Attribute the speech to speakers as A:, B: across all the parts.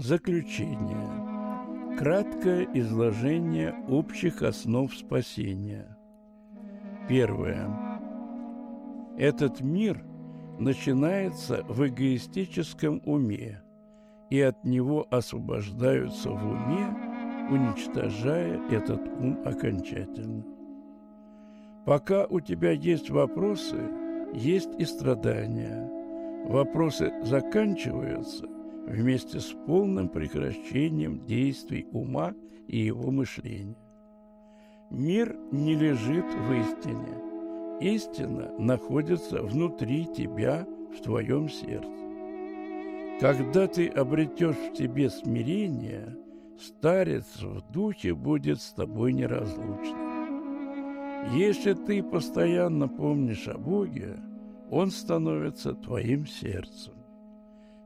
A: Заключение. Краткое изложение общих основ спасения. Первое. Этот мир начинается в эгоистическом уме, и от него освобождаются в уме, уничтожая этот ум окончательно. Пока у тебя есть вопросы, есть и страдания. Вопросы заканчиваются – вместе с полным прекращением действий ума и его мышления. Мир не лежит в истине. Истина находится внутри тебя, в твоем сердце. Когда ты обретешь в тебе смирение, старец в духе будет с тобой неразлучным. Если ты постоянно помнишь о Боге, Он становится твоим сердцем.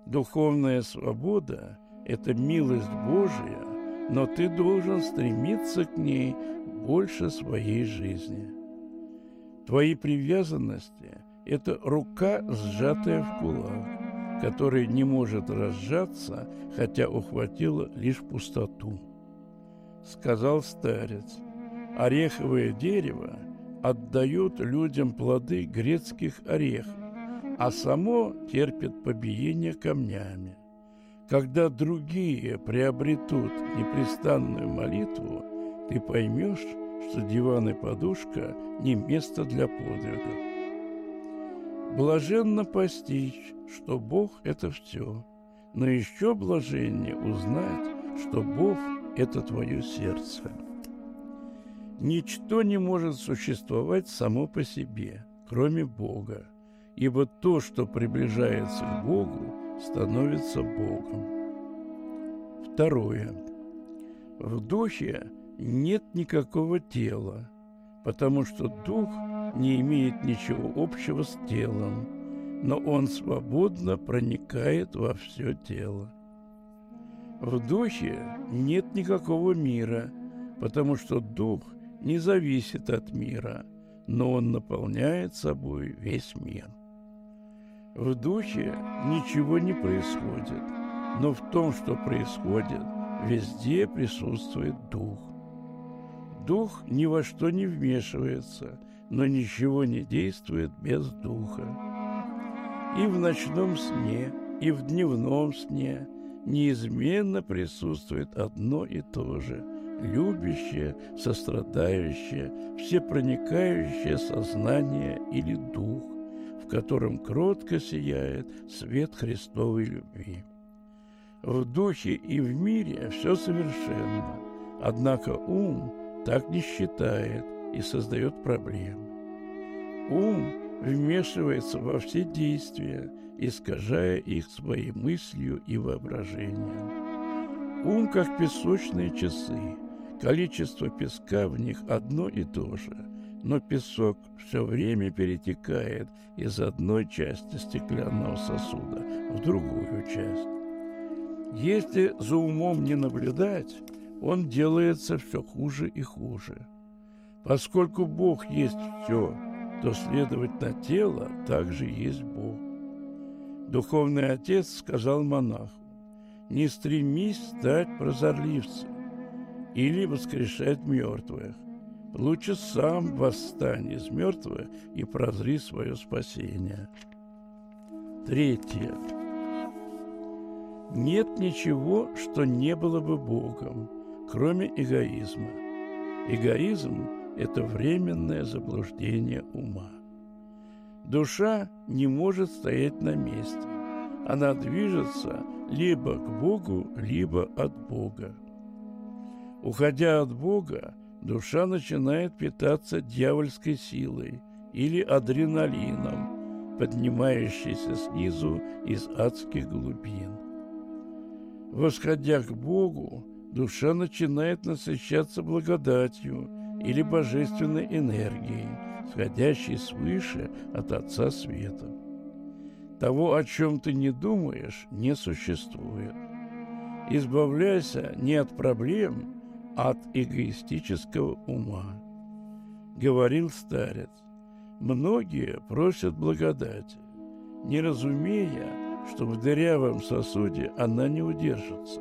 A: Духовная свобода – это милость Божия, но ты должен стремиться к ней больше своей жизни. Твои привязанности – это рука, сжатая в кулак, которая не может разжаться, хотя ухватила лишь пустоту. Сказал старец, ореховое дерево отдает людям плоды грецких орехов, а само терпит побиение камнями. Когда другие приобретут непрестанную молитву, ты поймешь, что диван и подушка не место для подвигов. Блаженно постичь, что Бог – это все, но еще блаженнее узнать, что Бог – это твое сердце. Ничто не может существовать само по себе, кроме Бога ибо то, что приближается к Богу, становится Богом. Второе. В духе нет никакого тела, потому что дух не имеет ничего общего с телом, но он свободно проникает во все тело. В духе нет никакого мира, потому что дух не зависит от мира, но он наполняет собой весь мир. В духе ничего не происходит, но в том, что происходит, везде присутствует дух. Дух ни во что не вмешивается, но ничего не действует без духа. И в ночном сне, и в дневном сне неизменно присутствует одно и то же – любящее, сострадающее, всепроникающее сознание или дух в котором кротко сияет свет Христовой любви. В духе и в мире все совершенно, однако ум так не считает и создает проблемы. Ум вмешивается во все действия, искажая их своей мыслью и воображением. Ум, как песочные часы, количество песка в них одно и то же – но песок все время перетекает из одной части стеклянного сосуда в другую часть. Если за умом не наблюдать, он делается все хуже и хуже. Поскольку Бог есть все, то, следовательно, тело также есть Бог. Духовный отец сказал монаху, не стремись стать прозорливцем или воскрешать мертвых, Лучше сам восстань из мертвых и прозри свое спасение. Третье. Нет ничего, что не было бы Богом, кроме эгоизма. Эгоизм – это временное заблуждение ума. Душа не может стоять на месте. Она движется либо к Богу, либо от Бога. Уходя от Бога, душа начинает питаться дьявольской силой или адреналином, поднимающейся снизу из адских глубин. Восходя к Богу, душа начинает насыщаться благодатью или божественной энергией, сходящей свыше от Отца Света. Того, о чем ты не думаешь, не существует. Избавляйся не от проблем, от эгоистического ума. Говорил старец, многие просят благодати, не разумея, что в дырявом сосуде она не удержится.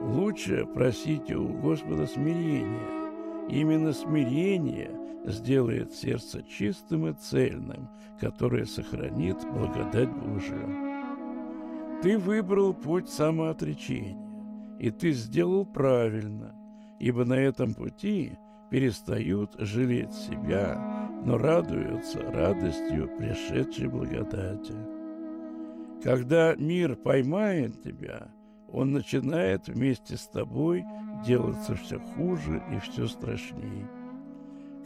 A: Лучше просите у Господа смирения. Именно смирение сделает сердце чистым и цельным, которое сохранит благодать Божию. Ты выбрал путь самоотречения, и ты сделал правильно, ибо на этом пути перестают жалеть себя, но радуются радостью пришедшей благодати. Когда мир поймает тебя, он начинает вместе с тобой делаться все хуже и все страшнее.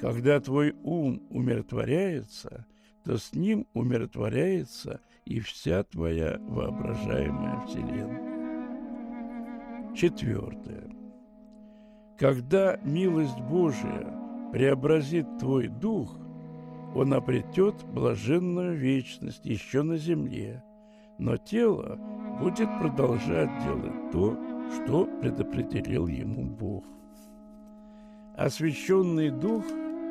A: Когда твой ум умиротворяется, то с ним умиротворяется и вся твоя воображаемая вселенная. Четвертое. Когда милость Божия преобразит твой дух, он обретет блаженную вечность еще на земле, но тело будет продолжать делать то, что предопределил ему Бог. Освященный дух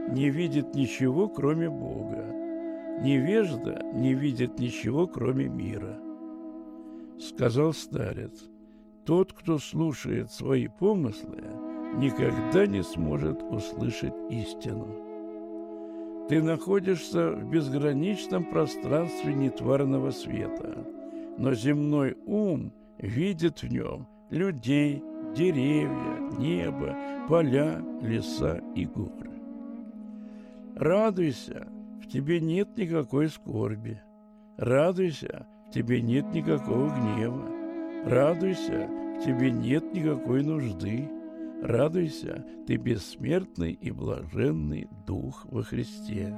A: не видит ничего, кроме Бога. Невежда не видит ничего, кроме мира. Сказал старец, тот, кто слушает свои помыслы, никогда не сможет услышать истину. Ты находишься в безграничном пространстве нетварного света, но земной ум видит в нем людей, деревья, небо, поля, леса и горы. Радуйся, в тебе нет никакой скорби. Радуйся, в тебе нет никакого гнева. Радуйся, в тебе нет никакой нужды. Радуйся, ты бессмертный и блаженный Дух во Христе.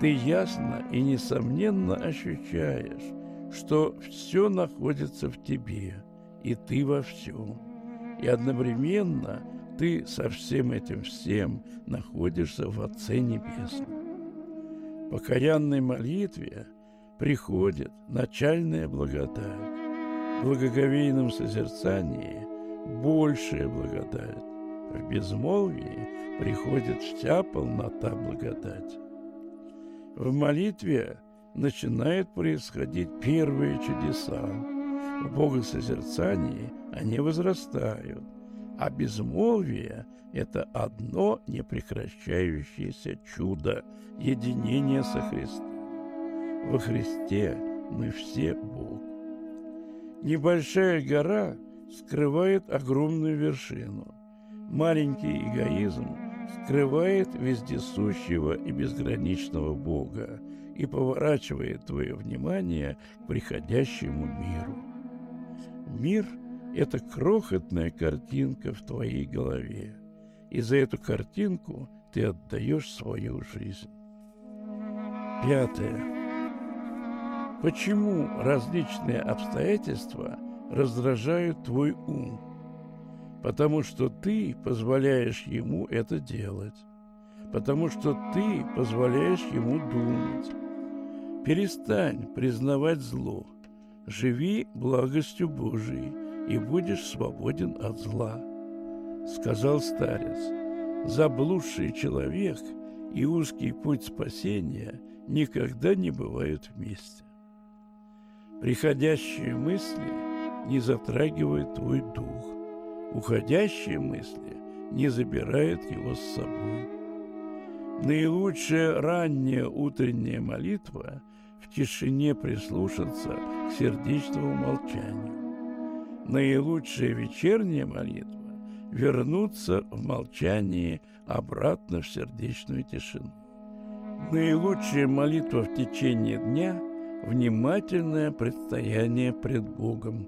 A: Ты ясно и несомненно ощущаешь, что все находится в тебе, и ты во всем. И одновременно ты со всем этим всем находишься в Отце Небесном. Покаянной молитве приходит начальная благодать. В благоговейном созерцании большая благодать. В безмолвии приходит вся полнота благодати. В молитве начинают происходить первые чудеса. В богосозерцании они возрастают, а безмолвие – это одно непрекращающееся чудо единения со Христом. Во Христе мы все Бог. Небольшая гора скрывает огромную вершину. Маленький эгоизм скрывает вездесущего и безграничного Бога и поворачивает твое внимание к приходящему миру. Мир – это крохотная картинка в твоей голове, и за эту картинку ты отдаешь свою жизнь. Пятое. Почему различные обстоятельства раздражают твой ум? Потому что ты позволяешь ему это делать. Потому что ты позволяешь ему думать. Перестань признавать зло. Живи благостью Божией, и будешь свободен от зла. Сказал старец, заблудший человек и узкий путь спасения никогда не бывают вместе. Приходящие мысли не затрагивают твой дух. Уходящие мысли не забирают его с собой. Наилучшая ранняя утренняя молитва в тишине прислушаться к сердечному молчанию. Наилучшая вечерняя молитва – вернуться в молчании обратно в сердечную тишину. Наилучшая молитва в течение дня – внимательное предстояние пред Богом.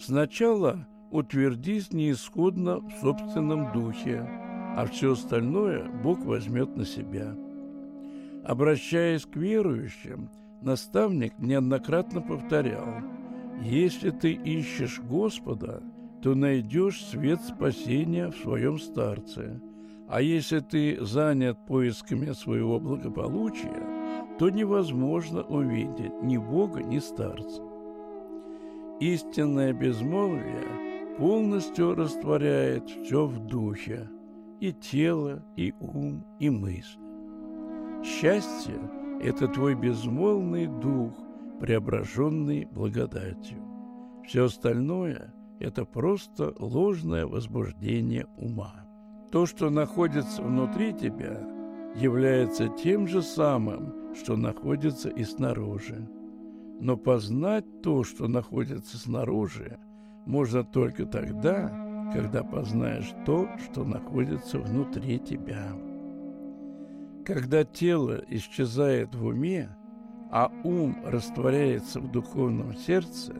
A: Сначала утвердись неисходно в собственном духе, а все остальное Бог возьмет на себя. Обращаясь к верующим, наставник неоднократно повторял, «Если ты ищешь Господа, то найдешь свет спасения в своем старце, а если ты занят поисками своего благополучия, то невозможно увидеть ни Бога, ни старца. Истинное безмолвие полностью растворяет все в духе, и тело, и ум, и мысль. Счастье – это твой безмолвный дух, преображенный благодатью. Все остальное – это просто ложное возбуждение ума. То, что находится внутри тебя, является тем же самым, что находится и снаружи. Но познать то, что находится снаружи, можно только тогда, когда познаешь то, что находится внутри тебя. Когда тело исчезает в уме, а ум растворяется в духовном сердце,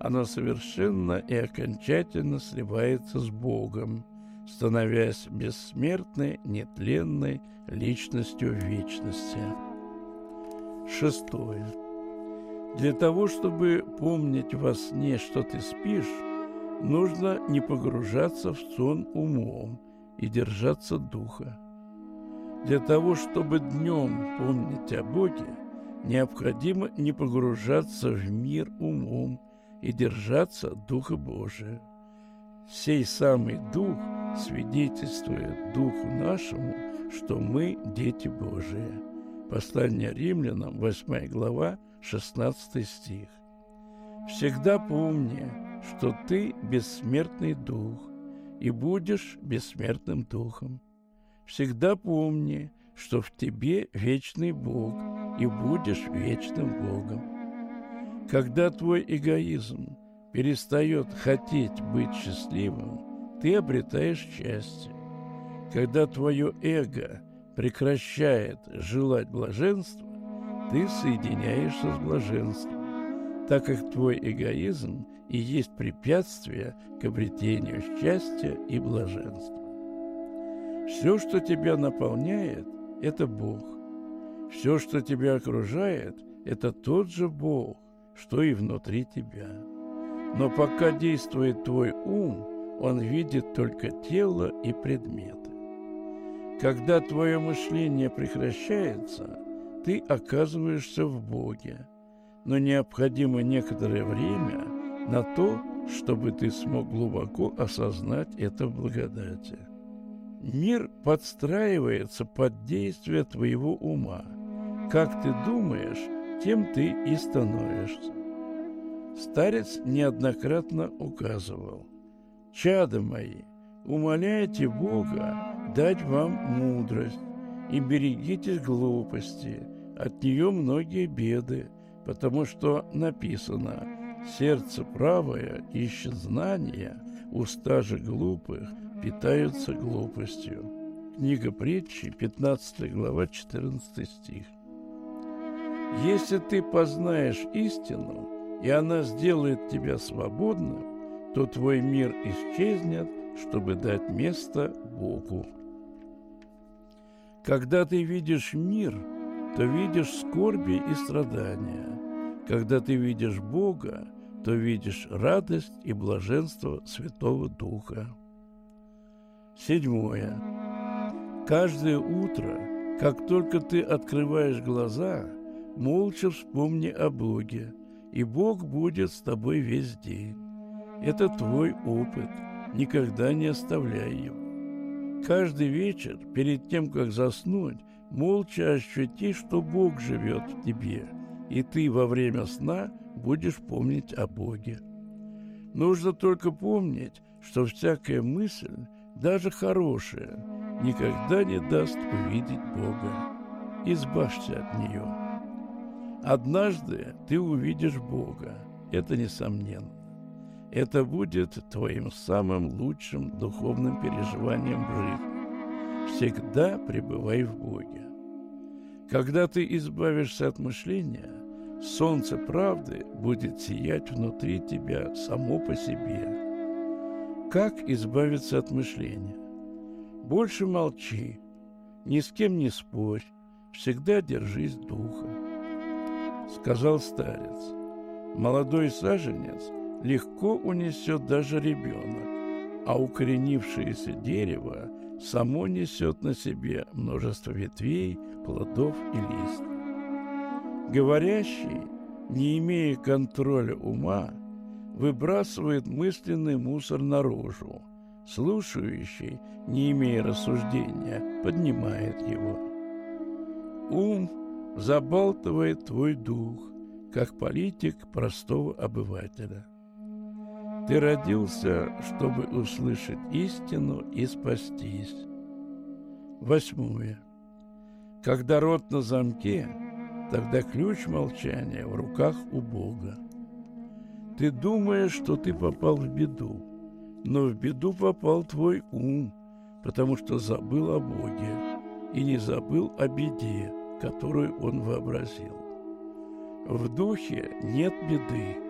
A: оно совершенно и окончательно сливается с Богом, становясь бессмертной, нетленной личностью вечности. Шестое. Для того, чтобы помнить во сне, что ты спишь, нужно не погружаться в сон умом и держаться духа. Для того, чтобы днем помнить о Боге, необходимо не погружаться в мир умом и держаться Духа Божия. Сей самый Дух свидетельствует Духу нашему, что мы дети Божии. Послание римлянам, 8 глава, 16 стих. Всегда помни, что ты бессмертный дух и будешь бессмертным духом. Всегда помни, что в тебе вечный Бог и будешь вечным Богом. Когда твой эгоизм перестает хотеть быть счастливым, ты обретаешь счастье. Когда твое эго прекращает желать блаженства, ты соединяешься с блаженством, так как твой эгоизм и есть препятствие к обретению счастья и блаженства. Все, что тебя наполняет, это Бог. Все, что тебя окружает, это тот же Бог, что и внутри тебя. Но пока действует твой ум, он видит только тело и предметы. Когда твое мышление прекращается, ты оказываешься в Боге, но необходимо некоторое время на то, чтобы ты смог глубоко осознать это благодати. Мир подстраивается под действие твоего ума. Как ты думаешь, тем ты и становишься. Старец неоднократно указывал. «Чада мои, умоляйте Бога дать вам мудрость и берегитесь глупости, от нее многие беды, потому что написано «Сердце правое ищет знания, уста же глупых питаются глупостью. Книга притчи, 15 глава, 14 стих. Если ты познаешь истину, и она сделает тебя свободным, то твой мир исчезнет, чтобы дать место Богу. Когда ты видишь мир, то видишь скорби и страдания. Когда ты видишь Бога, то видишь радость и блаженство Святого Духа. Седьмое. Каждое утро, как только ты открываешь глаза, молча вспомни о Боге, и Бог будет с тобой весь день. Это твой опыт, никогда не оставляй его. Каждый вечер, перед тем, как заснуть, молча ощути, что Бог живет в тебе, и ты во время сна будешь помнить о Боге. Нужно только помнить, что всякая мысль даже хорошее, никогда не даст увидеть Бога. Избавься от нее. Однажды ты увидишь Бога, это несомненно. Это будет твоим самым лучшим духовным переживанием в жизни. Всегда пребывай в Боге. Когда ты избавишься от мышления, солнце правды будет сиять внутри тебя само по себе – как избавиться от мышления? Больше молчи, ни с кем не спорь, всегда держись духа. Сказал старец, молодой саженец легко унесет даже ребенок, а укоренившееся дерево само несет на себе множество ветвей, плодов и лист. Говорящий, не имея контроля ума, выбрасывает мысленный мусор наружу. Слушающий, не имея рассуждения, поднимает его. Ум забалтывает твой дух, как политик простого обывателя. Ты родился, чтобы услышать истину и спастись. Восьмое. Когда рот на замке, тогда ключ молчания в руках у Бога. Ты думаешь, что ты попал в беду, но в беду попал твой ум, потому что забыл о Боге и не забыл о беде, которую он вообразил. В духе нет беды.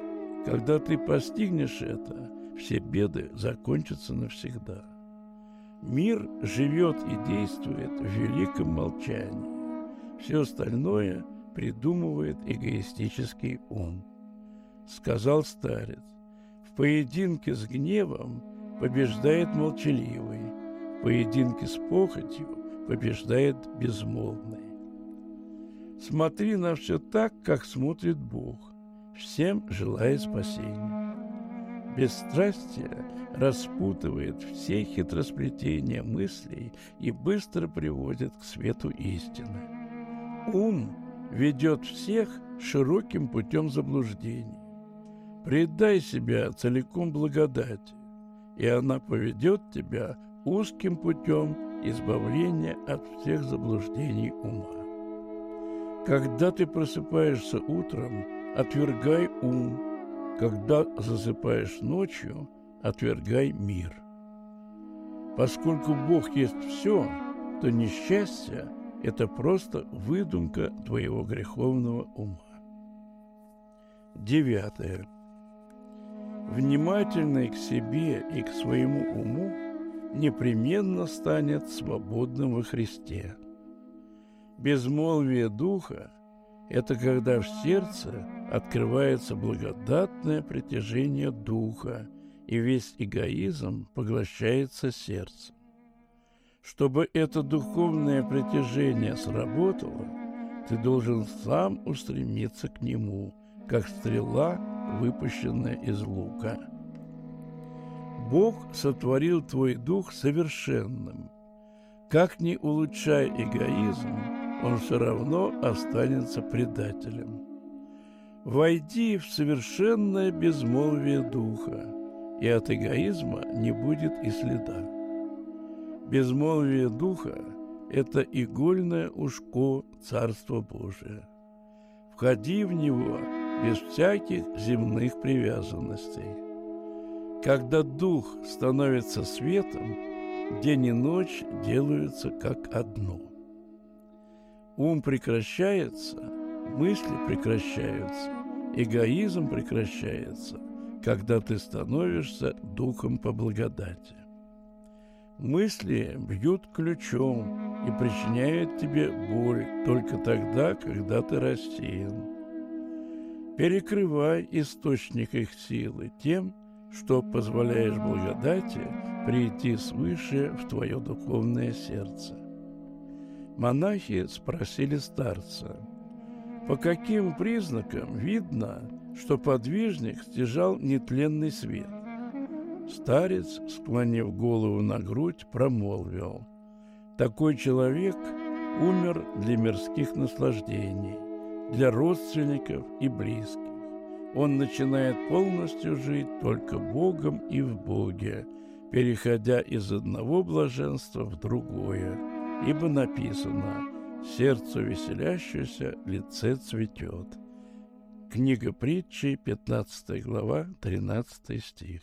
A: Когда ты постигнешь это, все беды закончатся навсегда. Мир живет и действует в великом молчании. Все остальное придумывает эгоистический ум. Сказал старец, в поединке с гневом побеждает молчаливый, в поединке с похотью побеждает безмолвный. Смотри на все так, как смотрит Бог, всем желая спасения. Бесстрастие распутывает все хитросплетения мыслей и быстро приводит к свету истины. Ум ведет всех широким путем заблуждений. Предай себя целиком благодати, и она поведет тебя узким путем избавления от всех заблуждений ума. Когда ты просыпаешься утром, отвергай ум. Когда засыпаешь ночью, отвергай мир. Поскольку Бог есть все, то несчастье – это просто выдумка твоего греховного ума. Девятое. Внимательный к себе и к своему уму непременно станет свободным во Христе. Безмолвие духа – это когда в сердце открывается благодатное притяжение духа, и весь эгоизм поглощается сердцем. Чтобы это духовное притяжение сработало, ты должен сам устремиться к нему, как стрела, выпущенная из лука. Бог сотворил твой дух совершенным. Как ни улучшай эгоизм, он все равно останется предателем. Войди в совершенное безмолвие духа, и от эгоизма не будет и следа. Безмолвие духа – это игольное ушко Царства Божия. Входи в него без всяких земных привязанностей. Когда дух становится светом, день и ночь делаются как одно – Ум прекращается, мысли прекращаются, эгоизм прекращается, когда ты становишься духом по благодати. Мысли бьют ключом и причиняют тебе боль только тогда, когда ты рассеян. Перекрывай источник их силы тем, что позволяешь благодати прийти свыше в твое духовное сердце. Монахи спросили старца, по каким признакам видно, что подвижник стяжал нетленный свет. Старец, склонив голову на грудь, промолвил, «Такой человек умер для мирских наслаждений, для родственников и близких. Он начинает полностью жить только Богом и в Боге, переходя из одного блаженства в другое ибо написано «Сердцу веселящееся лице цветет». Книга притчи, 15 глава, 13 стих.